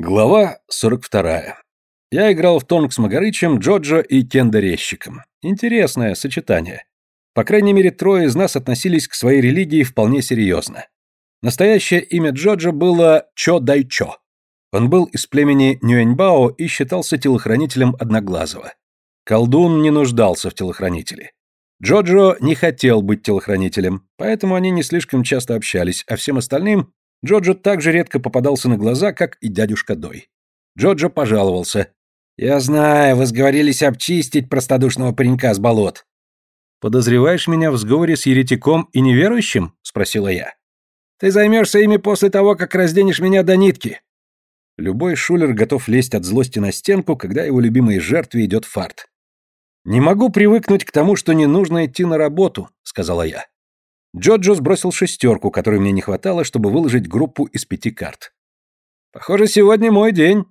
Глава 42. Я играл в тонг с Магарычем, Джоджо и Кендорезчиком. Интересное сочетание. По крайней мере, трое из нас относились к своей религии вполне серьезно. Настоящее имя Джоджо было Чо Дайчо. Он был из племени Нюэньбао и считался телохранителем Одноглазого. Колдун не нуждался в телохранителе. Джоджо не хотел быть телохранителем, поэтому они не слишком часто общались, а всем остальным Джоджо так же редко попадался на глаза, как и дядюшка Дой. Джоджо пожаловался. «Я знаю, вы сговорились обчистить простодушного паренька с болот». «Подозреваешь меня в сговоре с еретиком и неверующим?» — спросила я. «Ты займешься ими после того, как разденешь меня до нитки». Любой шулер готов лезть от злости на стенку, когда его любимой жертве идет фарт. «Не могу привыкнуть к тому, что не нужно идти на работу», — сказала я. Джоджо сбросил шестерку, которой мне не хватало, чтобы выложить группу из пяти карт. «Похоже, сегодня мой день».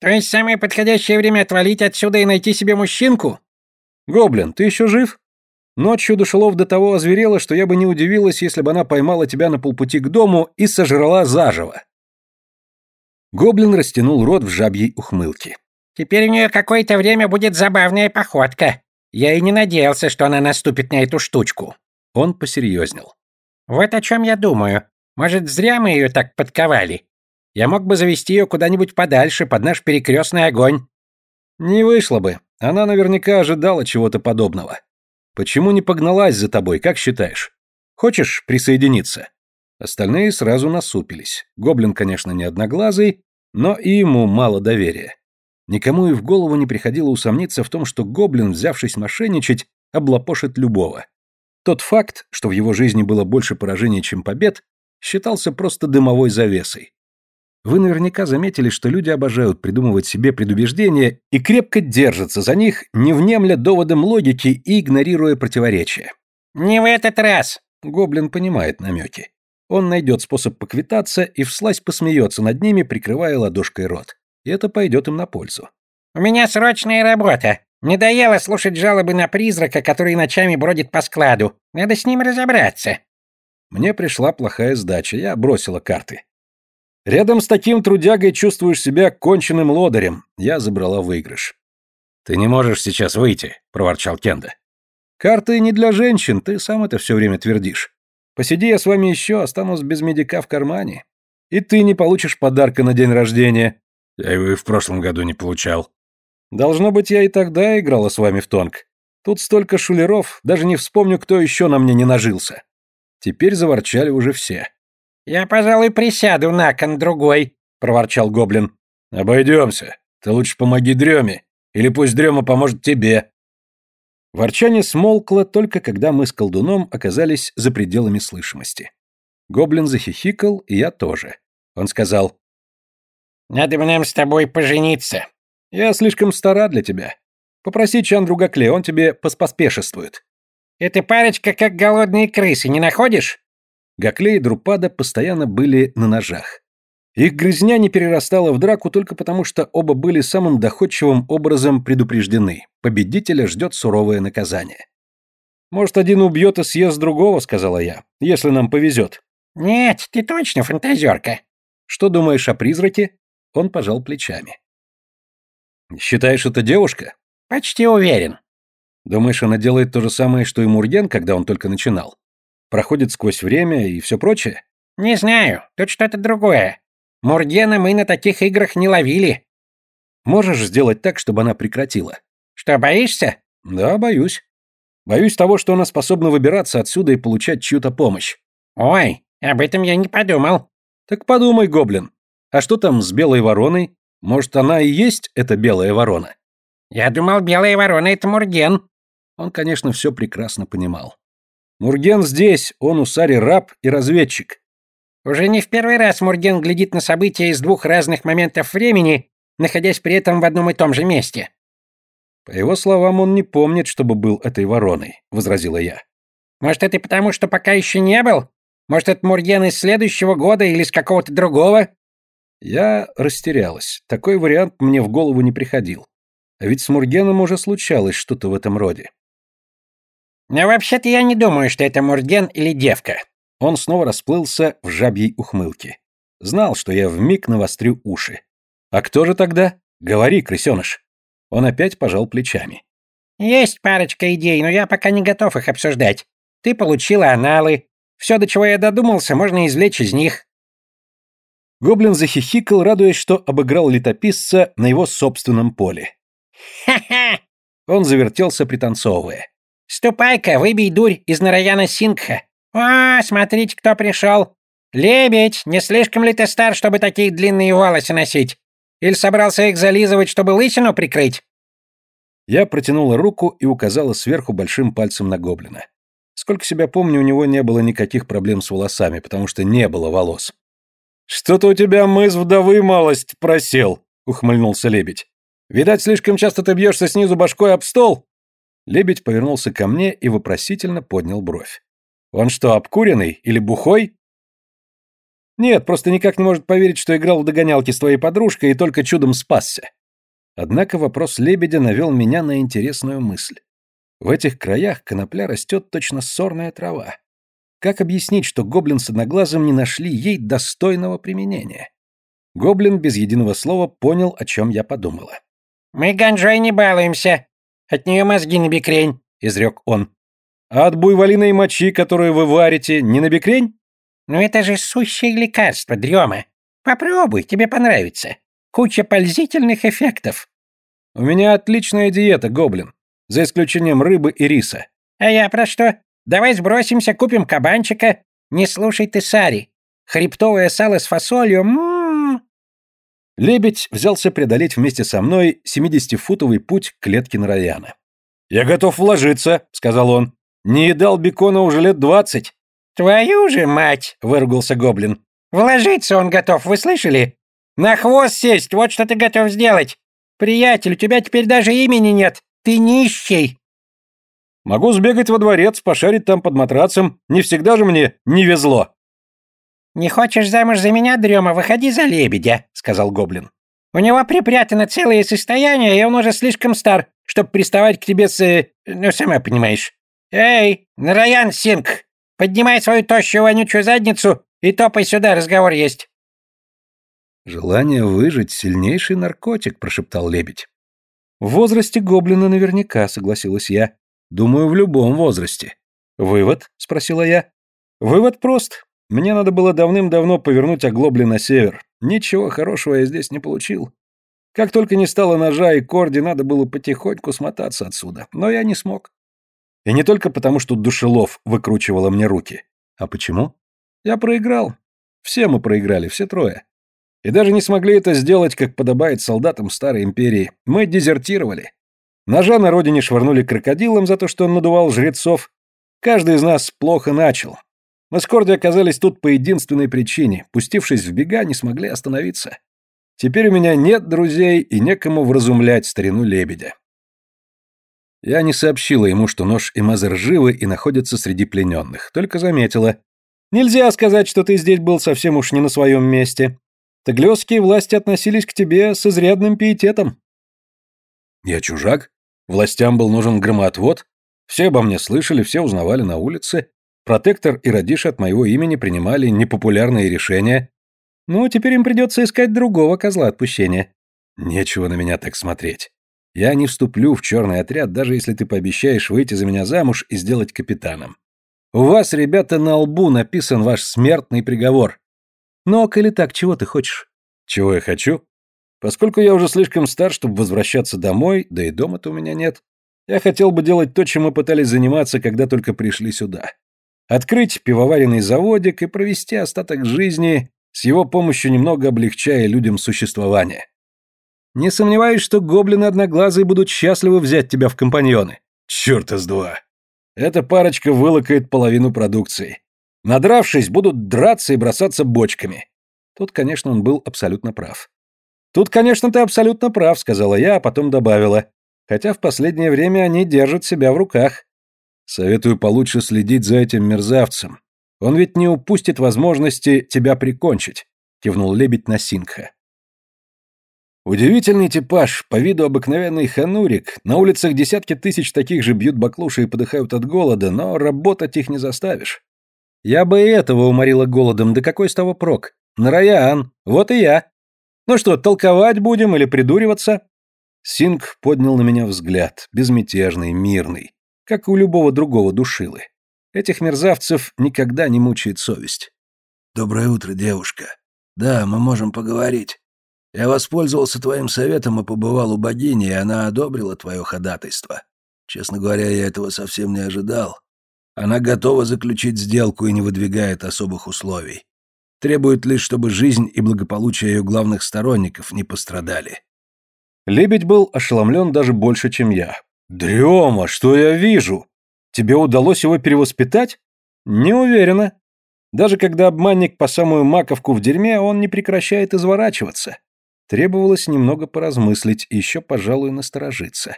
«То есть самое подходящее время отвалить отсюда и найти себе мужчинку?» «Гоблин, ты еще жив?» Ночью душелов до того озверела, что я бы не удивилась, если бы она поймала тебя на полпути к дому и сожрала заживо. Гоблин растянул рот в жабьей ухмылке. «Теперь у нее какое-то время будет забавная походка. Я и не надеялся, что она наступит на эту штучку». Он посерьезнел. «Вот о чем я думаю. Может, зря мы ее так подковали? Я мог бы завести ее куда-нибудь подальше, под наш перекрестный огонь». «Не вышло бы. Она наверняка ожидала чего-то подобного. Почему не погналась за тобой, как считаешь? Хочешь присоединиться?» Остальные сразу насупились. Гоблин, конечно, не одноглазый, но и ему мало доверия. Никому и в голову не приходило усомниться в том, что гоблин, взявшись мошенничать, облапошит любого. Тот факт, что в его жизни было больше поражений, чем побед, считался просто дымовой завесой. Вы наверняка заметили, что люди обожают придумывать себе предубеждения и крепко держатся за них, не внемля доводам логики и игнорируя противоречия. «Не в этот раз!» Гоблин понимает намеки. Он найдет способ поквитаться и вслась посмеется над ними, прикрывая ладошкой рот. И это пойдет им на пользу. «У меня срочная работа. Надоело слушать жалобы на призрака, который ночами бродит по складу. Надо с ним разобраться. Мне пришла плохая сдача, я бросила карты. Рядом с таким трудягой чувствуешь себя конченным лодырем. Я забрала выигрыш. Ты не можешь сейчас выйти, проворчал Кенда. Карты не для женщин, ты сам это все время твердишь. Посиди я с вами еще, останусь без медика в кармане. И ты не получишь подарка на день рождения. Я его и в прошлом году не получал. Должно быть, я и тогда играла с вами в тонг. Тут столько шулеров, даже не вспомню, кто еще на мне не нажился. Теперь заворчали уже все. «Я, пожалуй, присяду на кон другой», — проворчал гоблин. «Обойдемся. Ты лучше помоги дреме, или пусть дрема поможет тебе». Ворчание смолкло только когда мы с колдуном оказались за пределами слышимости. Гоблин захихикал, и я тоже. Он сказал, «Надо бы нам с тобой пожениться». Я слишком стара для тебя. Попроси Чандру Гакле, он тебе поспоспешествует. Эта парочка как голодные крысы, не находишь? Гакле и Друпада постоянно были на ножах. Их грызня не перерастала в драку только потому, что оба были самым доходчивым образом предупреждены. Победителя ждет суровое наказание. «Может, один убьет и съест другого», — сказала я, — «если нам повезет». «Нет, ты точно фантазерка». «Что думаешь о призраке?» Он пожал плечами. Считаешь, это девушка? Почти уверен. Думаешь, она делает то же самое, что и Мурген, когда он только начинал? Проходит сквозь время и все прочее? Не знаю, тут что-то другое. Мургена мы на таких играх не ловили. Можешь сделать так, чтобы она прекратила? Что, боишься? Да, боюсь. Боюсь того, что она способна выбираться отсюда и получать чью-то помощь. Ой, об этом я не подумал. Так подумай, гоблин. А что там с белой вороной? Может, она и есть эта белая ворона? Я думал, белая ворона — это Мурген. Он, конечно, все прекрасно понимал. Мурген здесь, он у Сари раб и разведчик. Уже не в первый раз Мурген глядит на события из двух разных моментов времени, находясь при этом в одном и том же месте. По его словам, он не помнит, чтобы был этой вороной, возразила я. Может, это потому, что пока еще не был? Может, это Мурген из следующего года или из какого-то другого? Я растерялась. Такой вариант мне в голову не приходил. А ведь с Мургеном уже случалось что-то в этом роде. Но вообще-то я не думаю, что это Мурген или девка. Он снова расплылся в жабьей ухмылке. Знал, что я вмиг навострю уши. А кто же тогда? Говори, крысеныш. Он опять пожал плечами. Есть парочка идей, но я пока не готов их обсуждать. Ты получила аналы. Все, до чего я додумался, можно извлечь из них. Гоблин захихикал, радуясь, что обыграл летописца на его собственном поле. Ха-ха! Он завертелся, пританцовывая. Ступай-ка, выбей дурь из Нараяна Сингха. О, смотрите, кто пришел. Лебедь, не слишком ли ты стар, чтобы такие длинные волосы носить? Или собрался их зализывать, чтобы лысину прикрыть? Я протянула руку и указала сверху большим пальцем на гоблина. Сколько себя помню, у него не было никаких проблем с волосами, потому что не было волос. «Что-то у тебя мыс вдовы малость просел», — ухмыльнулся лебедь. «Видать, слишком часто ты бьешься снизу башкой об стол?» Лебедь повернулся ко мне и вопросительно поднял бровь. «Он что, обкуренный или бухой?» «Нет, просто никак не может поверить, что играл в догонялки с твоей подружкой и только чудом спасся». Однако вопрос лебедя навел меня на интересную мысль. В этих краях конопля растет точно сорная трава. Как объяснить, что гоблин с одноглазым не нашли ей достойного применения? Гоблин без единого слова понял, о чем я подумала. «Мы ганжой не балуемся. От нее мозги на бекрень», — изрек он. «А от буйволиной мочи, которую вы варите, не на бекрень?» «Ну это же сущее лекарство, дрема. Попробуй, тебе понравится. Куча пользительных эффектов». «У меня отличная диета, гоблин, за исключением рыбы и риса». «А я про что? Давай сбросимся, купим кабанчика. Не слушай ты Сари. Хребтовое сало с фасолью. М -м -м. Лебедь взялся преодолеть вместе со мной 70-футовый путь к клетке Нараяна. «Я готов вложиться», — сказал он. «Не едал бекона уже лет двадцать». «Твою же мать!» — выругался гоблин. «Вложиться он готов, вы слышали? На хвост сесть, вот что ты готов сделать. Приятель, у тебя теперь даже имени нет. Ты нищий. Могу сбегать во дворец, пошарить там под матрацем. Не всегда же мне не везло. Не хочешь замуж за меня, Дрема, выходи за лебедя, сказал гоблин. У него припрятано целое состояние, и он уже слишком стар, чтобы приставать к тебе с... Э, ну, сама понимаешь. Эй, Нараян Синг, поднимай свою тощую вонючую задницу и топай сюда, разговор есть. Желание выжить — сильнейший наркотик, прошептал лебедь. В возрасте гоблина наверняка, согласилась я. Думаю, в любом возрасте. Вывод? спросила я. Вывод прост. Мне надо было давным-давно повернуть оглобли на север. Ничего хорошего я здесь не получил. Как только не стало ножа и корди, надо было потихоньку смотаться отсюда. Но я не смог. И не только потому, что душелов выкручивала мне руки. А почему? Я проиграл. Все мы проиграли, все трое. И даже не смогли это сделать, как подобает солдатам Старой Империи. Мы дезертировали. Ножа на родине швырнули крокодилом за то, что он надувал жрецов. Каждый из нас плохо начал. Мы с Корди оказались тут по единственной причине. Пустившись в бега, не смогли остановиться. Теперь у меня нет друзей и некому вразумлять старину лебедя. Я не сообщила ему, что нож и Мазер живы и находятся среди плененных, только заметила. Нельзя сказать, что ты здесь был совсем уж не на своем месте. Таглёские власти относились к тебе с изрядным пиететом. Я чужак? Властям был нужен громоотвод? Все обо мне слышали, все узнавали на улице. Протектор и Радиш от моего имени принимали непопулярные решения. Ну, теперь им придется искать другого козла отпущения. Нечего на меня так смотреть. Я не вступлю в черный отряд, даже если ты пообещаешь выйти за меня замуж и сделать капитаном. У вас, ребята, на лбу написан ваш смертный приговор. Но, коли так, чего ты хочешь? Чего я хочу? Поскольку я уже слишком стар, чтобы возвращаться домой, да и дома-то у меня нет, я хотел бы делать то, чем мы пытались заниматься, когда только пришли сюда. Открыть пивоваренный заводик и провести остаток жизни, с его помощью немного облегчая людям существование. Не сомневаюсь, что гоблины одноглазые будут счастливы взять тебя в компаньоны. Чёрт из два. Эта парочка вылакает половину продукции. Надравшись, будут драться и бросаться бочками. Тут, конечно, он был абсолютно прав. «Тут, конечно, ты абсолютно прав», — сказала я, а потом добавила. «Хотя в последнее время они держат себя в руках. Советую получше следить за этим мерзавцем. Он ведь не упустит возможности тебя прикончить», — кивнул лебедь на Сингха. Удивительный типаж, по виду обыкновенный ханурик. На улицах десятки тысяч таких же бьют баклуши и подыхают от голода, но работать их не заставишь. Я бы и этого уморила голодом, да какой с того прок? Нараян, вот и я. Ну что, толковать будем или придуриваться? Синг поднял на меня взгляд, безмятежный, мирный, как у любого другого душилы. Этих мерзавцев никогда не мучает совесть. «Доброе утро, девушка. Да, мы можем поговорить. Я воспользовался твоим советом и побывал у богини, и она одобрила твое ходатайство. Честно говоря, я этого совсем не ожидал. Она готова заключить сделку и не выдвигает особых условий. Требует лишь, чтобы жизнь и благополучие ее главных сторонников не пострадали. Лебедь был ошеломлен даже больше, чем я. «Дрема, что я вижу? Тебе удалось его перевоспитать?» «Не уверена. Даже когда обманник по самую маковку в дерьме, он не прекращает изворачиваться. Требовалось немного поразмыслить и еще, пожалуй, насторожиться.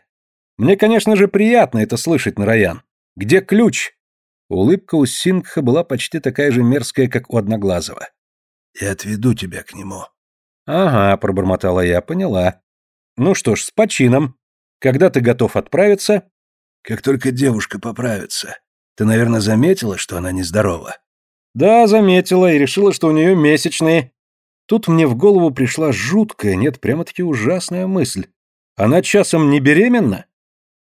Мне, конечно же, приятно это слышать, Нараян. Где ключ? Улыбка у Сингха была почти такая же мерзкая, как у Одноглазого. «Я отведу тебя к нему». «Ага», — пробормотала я, поняла. «Ну что ж, с почином. Когда ты готов отправиться?» «Как только девушка поправится. Ты, наверное, заметила, что она нездорова?» «Да, заметила и решила, что у нее месячные». Тут мне в голову пришла жуткая, нет, прямо-таки ужасная мысль. Она часом не беременна?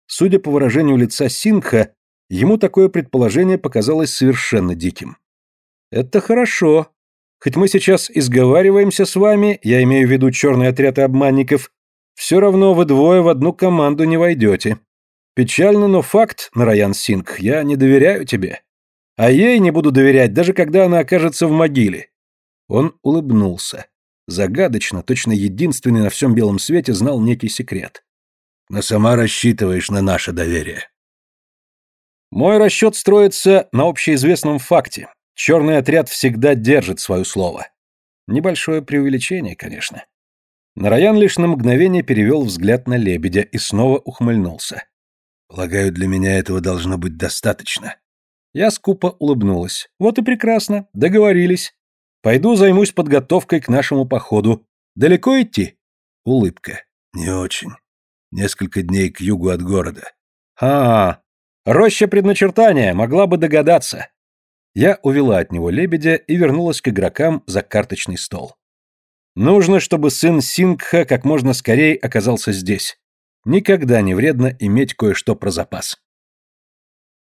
Судя по выражению лица Сингха, ему такое предположение показалось совершенно диким. «Это хорошо. Хоть мы сейчас изговариваемся с вами, я имею в виду черный отряд обманников, все равно вы двое в одну команду не войдете. Печально, но факт, Нараян Сингх, я не доверяю тебе. А ей не буду доверять, даже когда она окажется в могиле». Он улыбнулся. Загадочно, точно единственный на всем белом свете знал некий секрет но сама рассчитываешь на наше доверие. Мой расчет строится на общеизвестном факте. Черный отряд всегда держит свое слово. Небольшое преувеличение, конечно. Нараян лишь на мгновение перевел взгляд на лебедя и снова ухмыльнулся. «Полагаю, для меня этого должно быть достаточно». Я скупо улыбнулась. «Вот и прекрасно. Договорились. Пойду займусь подготовкой к нашему походу. Далеко идти?» Улыбка. «Не очень. Несколько дней к югу от города. А, роща предначертания, могла бы догадаться. Я увела от него лебедя и вернулась к игрокам за карточный стол. Нужно, чтобы сын Сингха как можно скорее оказался здесь. Никогда не вредно иметь кое-что про запас.